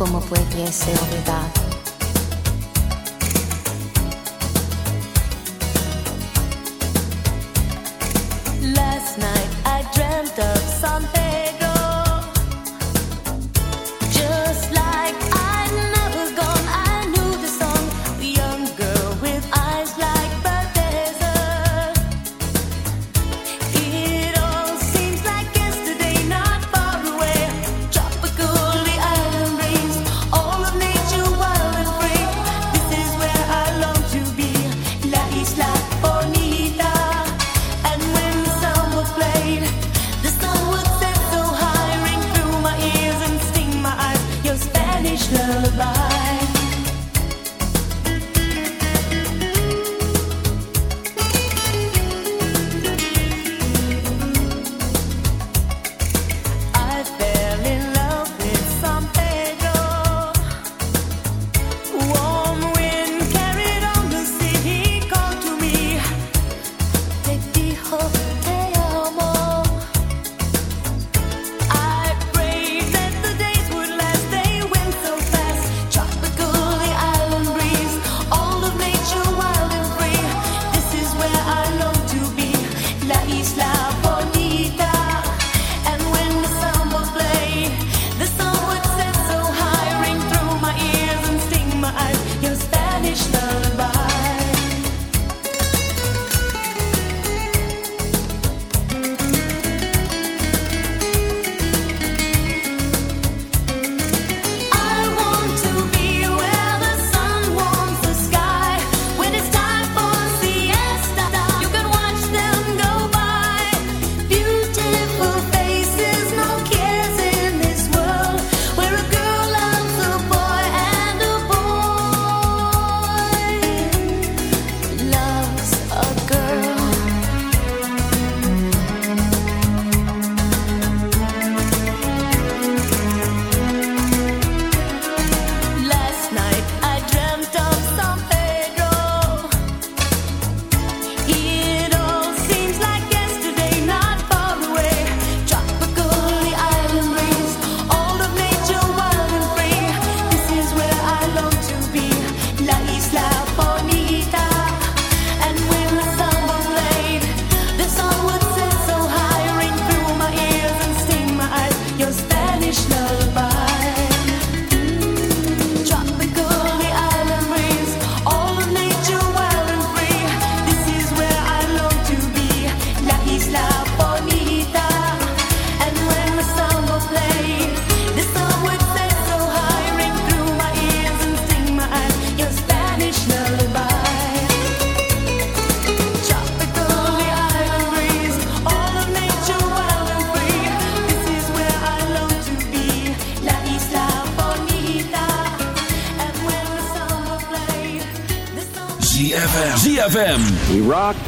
como pudiese olvidar.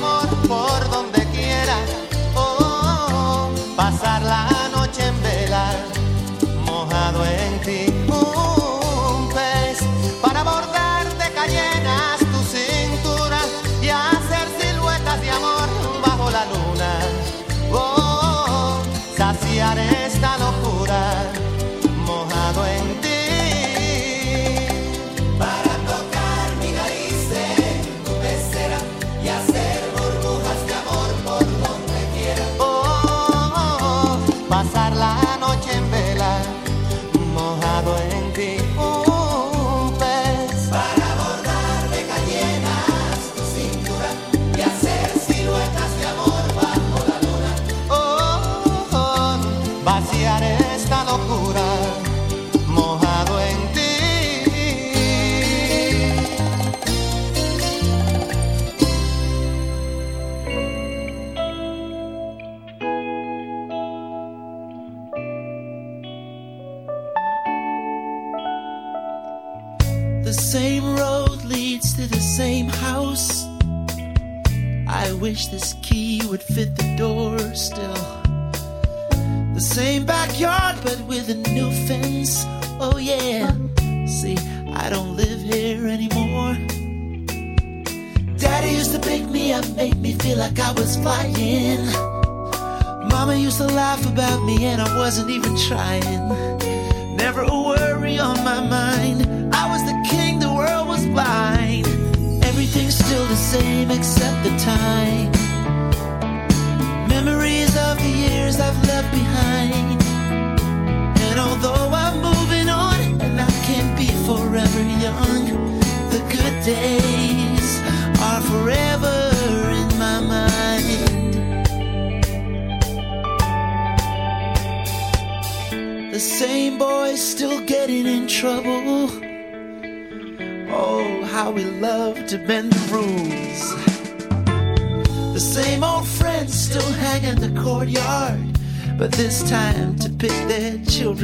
amor.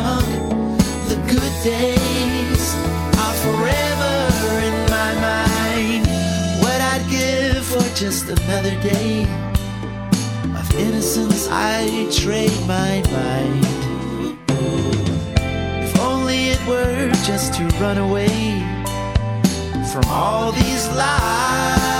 young, the good days are forever in my mind. What I'd give for just another day of innocence, I'd trade my mind. If only it were just to run away from all these lies.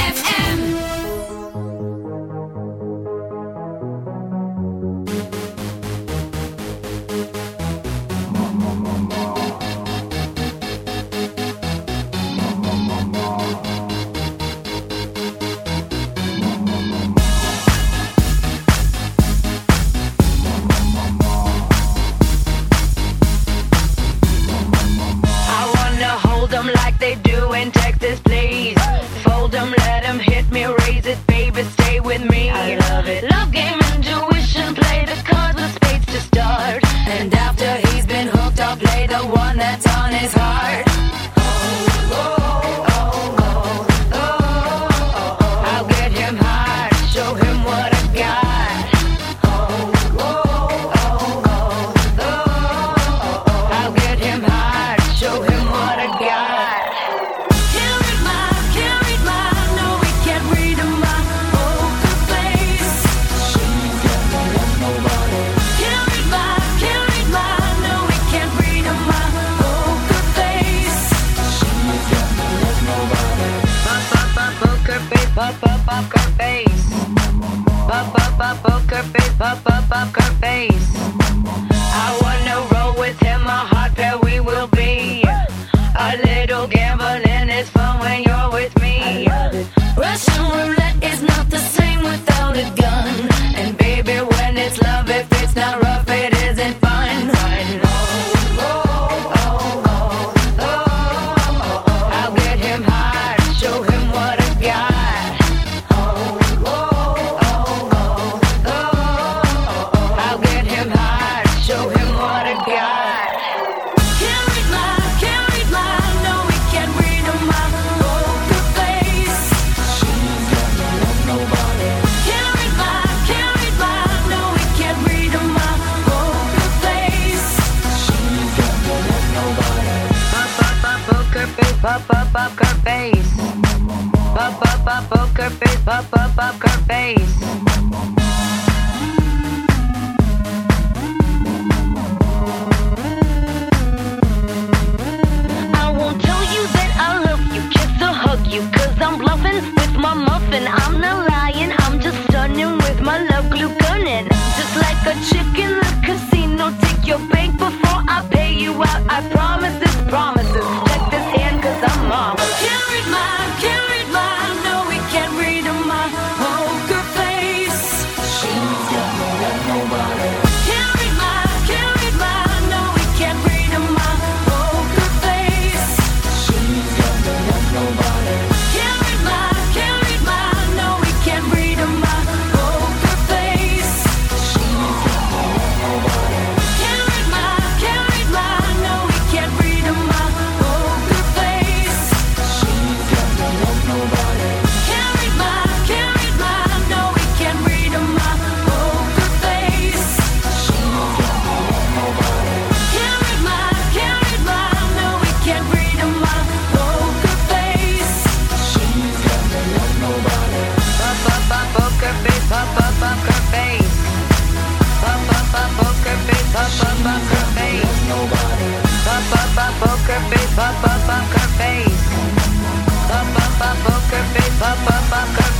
I'm bluffing with my muffin. I'm not lying, I'm just stunning with my love glue gunning. Just like a chick in the casino, take your bank before I pay you out. I promise.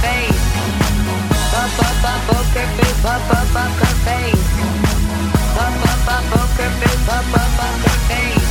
face. Up, up, up, poker face. Up, up, up, her face. Poker face.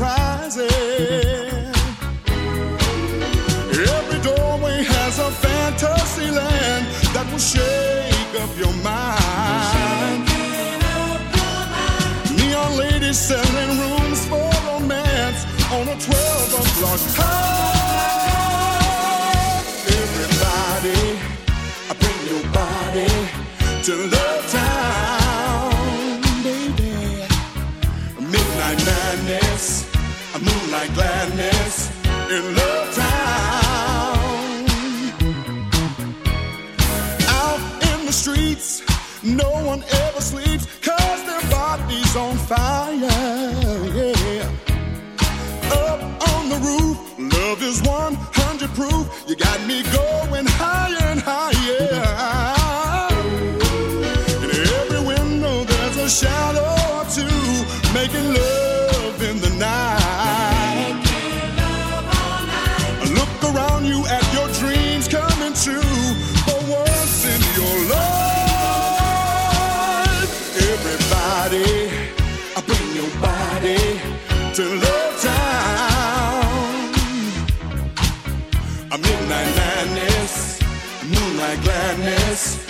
surprises. Every doorway has a fantasy land that will shake up your mind. Neon ladies selling rooms for romance on a 12 o'clock high. Everybody, bring your body to love. No one ever sleeps cause their body's on fire. Yeah. Up on the roof, love is 100 proof. You got me going. Yes.